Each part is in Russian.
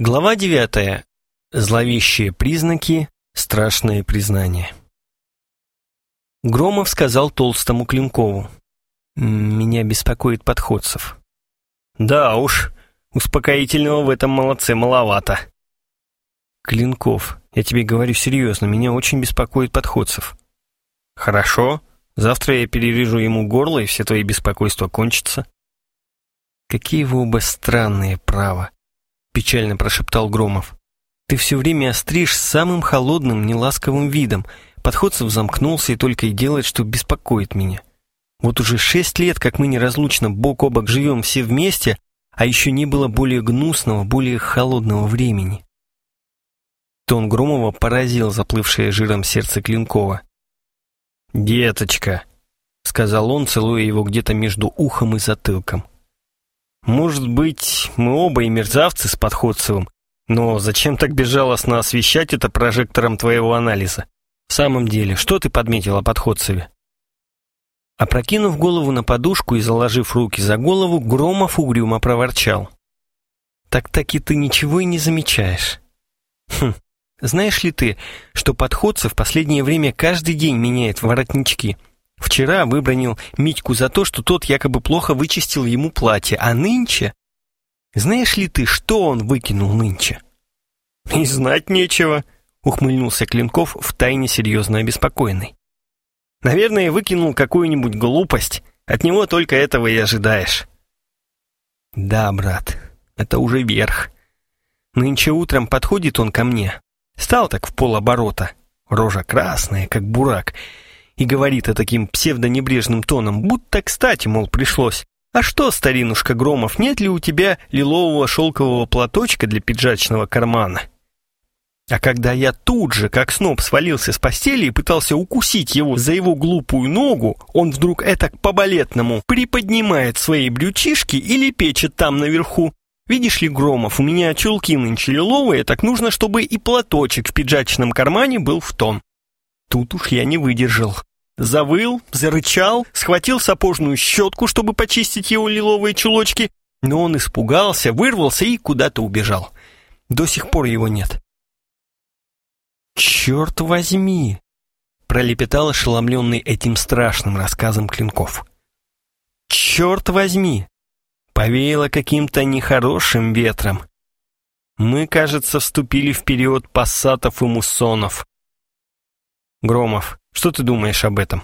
Глава девятая. Зловещие признаки, страшные признания. Громов сказал толстому Климкову. «Меня беспокоит подходцев». «Да уж, успокоительного в этом молодце маловато». «Клинков, я тебе говорю серьезно, меня очень беспокоит подходцев». «Хорошо, завтра я перережу ему горло, и все твои беспокойства кончатся». «Какие вы оба странные, право печально прошептал Громов. «Ты все время остришь самым холодным, неласковым видом. Подходцев замкнулся и только и делает, что беспокоит меня. Вот уже шесть лет, как мы неразлучно бок о бок живем все вместе, а еще не было более гнусного, более холодного времени». Тон Громова поразил заплывшее жиром сердце Клинкова. «Деточка», — сказал он, целуя его где-то между ухом и затылком, — может быть, мы оба и мерзавцы с Подходцевым, но зачем так безжалостно освещать это прожектором твоего анализа? В самом деле, что ты подметил о Подходцеве? Опрокинув голову на подушку и заложив руки за голову, Громов угрюмо проворчал. «Так-таки ты ничего и не замечаешь». «Хм, знаешь ли ты, что Подходцев в последнее время каждый день меняет воротнички?» Вчера выбронил Митьку за то, что тот якобы плохо вычистил ему платье, а нынче... Знаешь ли ты, что он выкинул нынче? И знать нечего, ухмыльнулся Клинков, втайне серьезно обеспокоенный. Наверное, выкинул какую-нибудь глупость. От него только этого и ожидаешь. Да, брат, это уже верх. Нынче утром подходит он ко мне. Стал так в полоборота. Рожа красная, как бурак и говорит о таким псевдонебрежным тоном, будто кстати, мол, пришлось. «А что, старинушка Громов, нет ли у тебя лилового шелкового платочка для пиджачного кармана?» А когда я тут же, как сноб, свалился с постели и пытался укусить его за его глупую ногу, он вдруг этак по-балетному приподнимает свои брючишки и лепечет там наверху. Видишь ли, Громов, у меня чулки нынче лиловые, так нужно, чтобы и платочек в пиджачном кармане был в тон. Тут уж я не выдержал. Завыл, зарычал, схватил сапожную щетку, чтобы почистить его лиловые чулочки, но он испугался, вырвался и куда-то убежал. До сих пор его нет. «Черт возьми!» — пролепетал ошеломленный этим страшным рассказом Клинков. «Черт возьми!» — повеяло каким-то нехорошим ветром. Мы, кажется, вступили в период пассатов и муссонов. Громов, что ты думаешь об этом?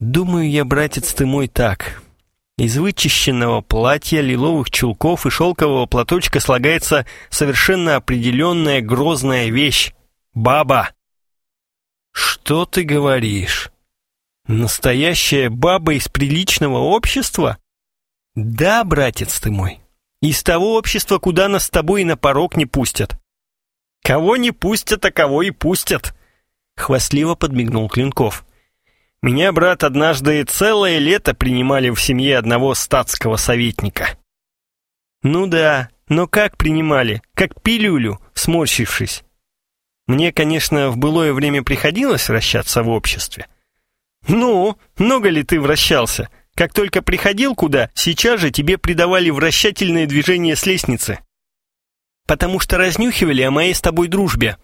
Думаю я, братец ты мой, так. Из вычищенного платья, лиловых чулков и шелкового платочка слагается совершенно определенная грозная вещь — баба. Что ты говоришь? Настоящая баба из приличного общества? Да, братец ты мой. Из того общества, куда нас с тобой и на порог не пустят. Кого не пустят, а кого и пустят. Хвастливо подмигнул Клинков. «Меня, брат, однажды целое лето принимали в семье одного статского советника». «Ну да, но как принимали? Как пилюлю, сморщившись?» «Мне, конечно, в былое время приходилось вращаться в обществе». «Ну, много ли ты вращался? Как только приходил куда, сейчас же тебе придавали вращательное движение с лестницы». «Потому что разнюхивали о моей с тобой дружбе»,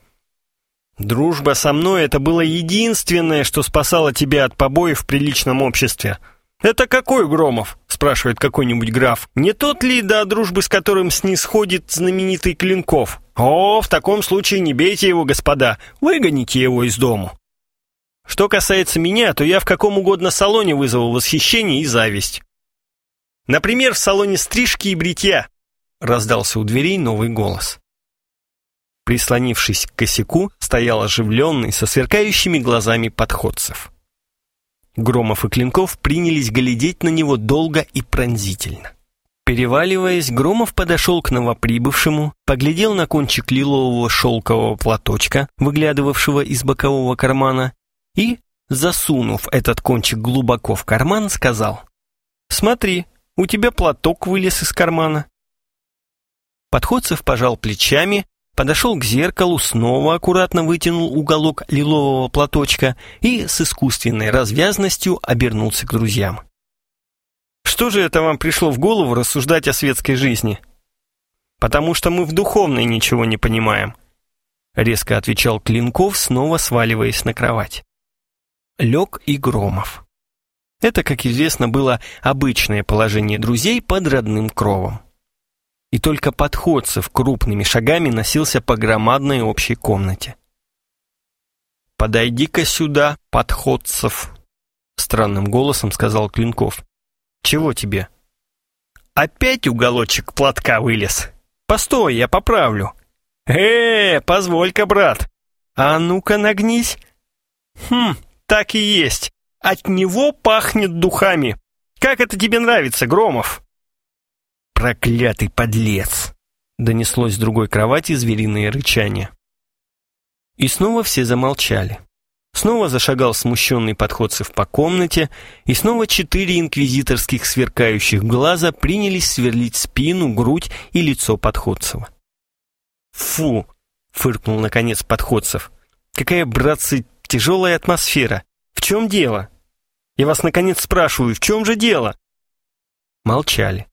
Дружба со мной — это было единственное, что спасало тебя от побоев в приличном обществе. «Это какой Громов?» — спрашивает какой-нибудь граф. «Не тот ли, до дружбы с которым снисходит знаменитый Клинков?» «О, в таком случае не бейте его, господа, выгоните его из дому». Что касается меня, то я в каком угодно салоне вызову восхищение и зависть. Например, в салоне стрижки и бритья. Раздался у дверей новый голос. Прислонившись к косяку, стоял оживленный, со сверкающими глазами подходцев. Громов и Клинков принялись глядеть на него долго и пронзительно. Переваливаясь, Громов подошел к новоприбывшему, поглядел на кончик лилового шелкового платочка, выглядывавшего из бокового кармана, и, засунув этот кончик глубоко в карман, сказал «Смотри, у тебя платок вылез из кармана». Подходцев пожал плечами, подошел к зеркалу, снова аккуратно вытянул уголок лилового платочка и с искусственной развязностью обернулся к друзьям. «Что же это вам пришло в голову рассуждать о светской жизни?» потому что мы в духовной ничего не понимаем», резко отвечал Клинков, снова сваливаясь на кровать. Лег и Громов. Это, как известно, было обычное положение друзей под родным кровом. И только подходцев крупными шагами носился по громадной общей комнате. «Подойди-ка сюда, подходцев», — странным голосом сказал Клинков. «Чего тебе?» «Опять уголочек платка вылез. Постой, я поправлю». «Э, позволь-ка, брат. А ну-ка нагнись». «Хм, так и есть. От него пахнет духами. Как это тебе нравится, Громов?» «Проклятый подлец!» — донеслось с другой кровати звериное рычание. И снова все замолчали. Снова зашагал смущенный подходцев по комнате, и снова четыре инквизиторских сверкающих глаза принялись сверлить спину, грудь и лицо подходцева. «Фу!» — фыркнул наконец подходцев. «Какая, братцы, тяжелая атмосфера! В чем дело? Я вас наконец спрашиваю, в чем же дело?» Молчали.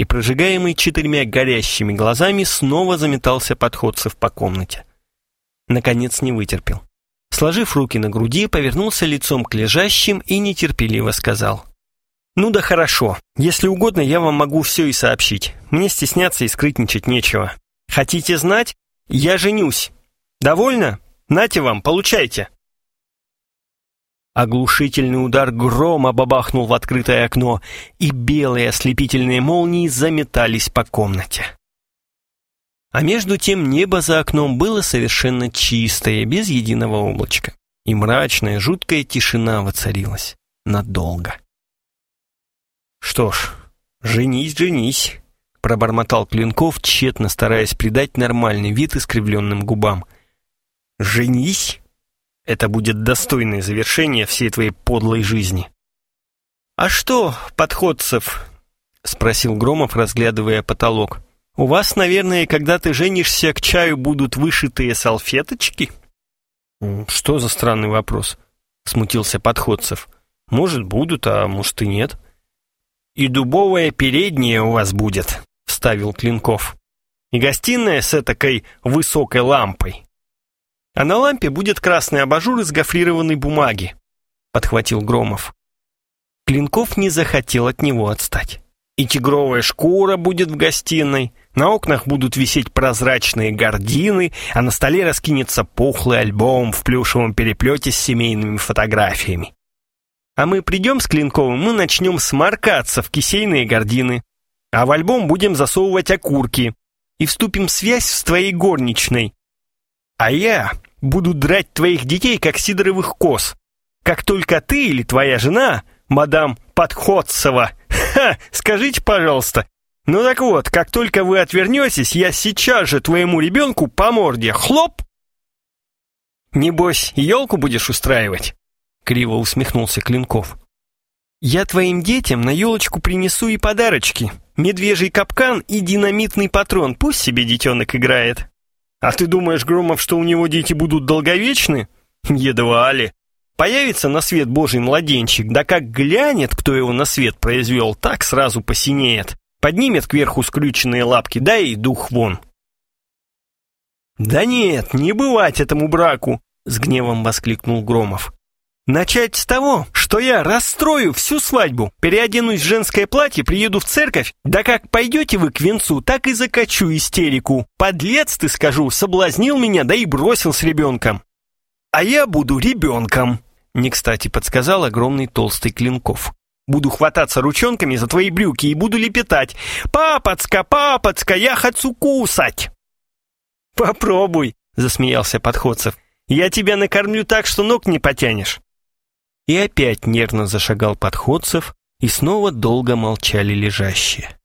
И прожигаемый четырьмя горящими глазами снова заметался подходцев по комнате. Наконец не вытерпел. Сложив руки на груди, повернулся лицом к лежащим и нетерпеливо сказал. «Ну да хорошо. Если угодно, я вам могу все и сообщить. Мне стесняться и скрытничать нечего. Хотите знать? Я женюсь. Довольно? Нате вам, получайте!» Оглушительный удар грома бабахнул в открытое окно, и белые ослепительные молнии заметались по комнате. А между тем небо за окном было совершенно чистое, без единого облачка, и мрачная, жуткая тишина воцарилась надолго. «Что ж, женись, женись», — пробормотал Клинков, тщетно стараясь придать нормальный вид искривленным губам. «Женись?» Это будет достойное завершение всей твоей подлой жизни. «А что, подходцев?» — спросил Громов, разглядывая потолок. «У вас, наверное, когда ты женишься, к чаю будут вышитые салфеточки?» «Что за странный вопрос?» — смутился Подходцев. «Может, будут, а может и нет». «И дубовая передняя у вас будет», — вставил Клинков. «И гостиная с этакой высокой лампой» а на лампе будет красный абажур из гофрированной бумаги», — подхватил Громов. Клинков не захотел от него отстать. «И тигровая шкура будет в гостиной, на окнах будут висеть прозрачные гардины, а на столе раскинется пухлый альбом в плюшевом переплете с семейными фотографиями. А мы придем с Клинковым и начнем сморкаться в кисейные гардины, а в альбом будем засовывать окурки и вступим в связь с твоей горничной, а я буду драть твоих детей, как сидоровых коз. Как только ты или твоя жена, мадам Подходцева, ха, скажите, пожалуйста. Ну так вот, как только вы отвернетесь, я сейчас же твоему ребенку по морде хлоп. Небось, елку будешь устраивать? Криво усмехнулся Клинков. Я твоим детям на елочку принесу и подарочки. Медвежий капкан и динамитный патрон. Пусть себе детенок играет. А ты думаешь, Громов, что у него дети будут долговечны? Едва ли. Появится на свет божий младенчик, да как глянет, кто его на свет произвел, так сразу посинеет. Поднимет кверху скрюченные лапки, да и дух вон. «Да нет, не бывать этому браку!» — с гневом воскликнул Громов. Начать с того, что я расстрою всю свадьбу, переоденусь в женское платье, приеду в церковь, да как пойдете вы к венцу, так и закачу истерику. Подлец, ты скажу, соблазнил меня, да и бросил с ребенком. А я буду ребенком, не кстати подсказал огромный толстый Клинков. Буду хвататься ручонками за твои брюки и буду лепетать «Папочка, папочка, я хочу кусать!» «Попробуй», — засмеялся Подходцев. «Я тебя накормлю так, что ног не потянешь». И опять нервно зашагал подходцев, и снова долго молчали лежащие.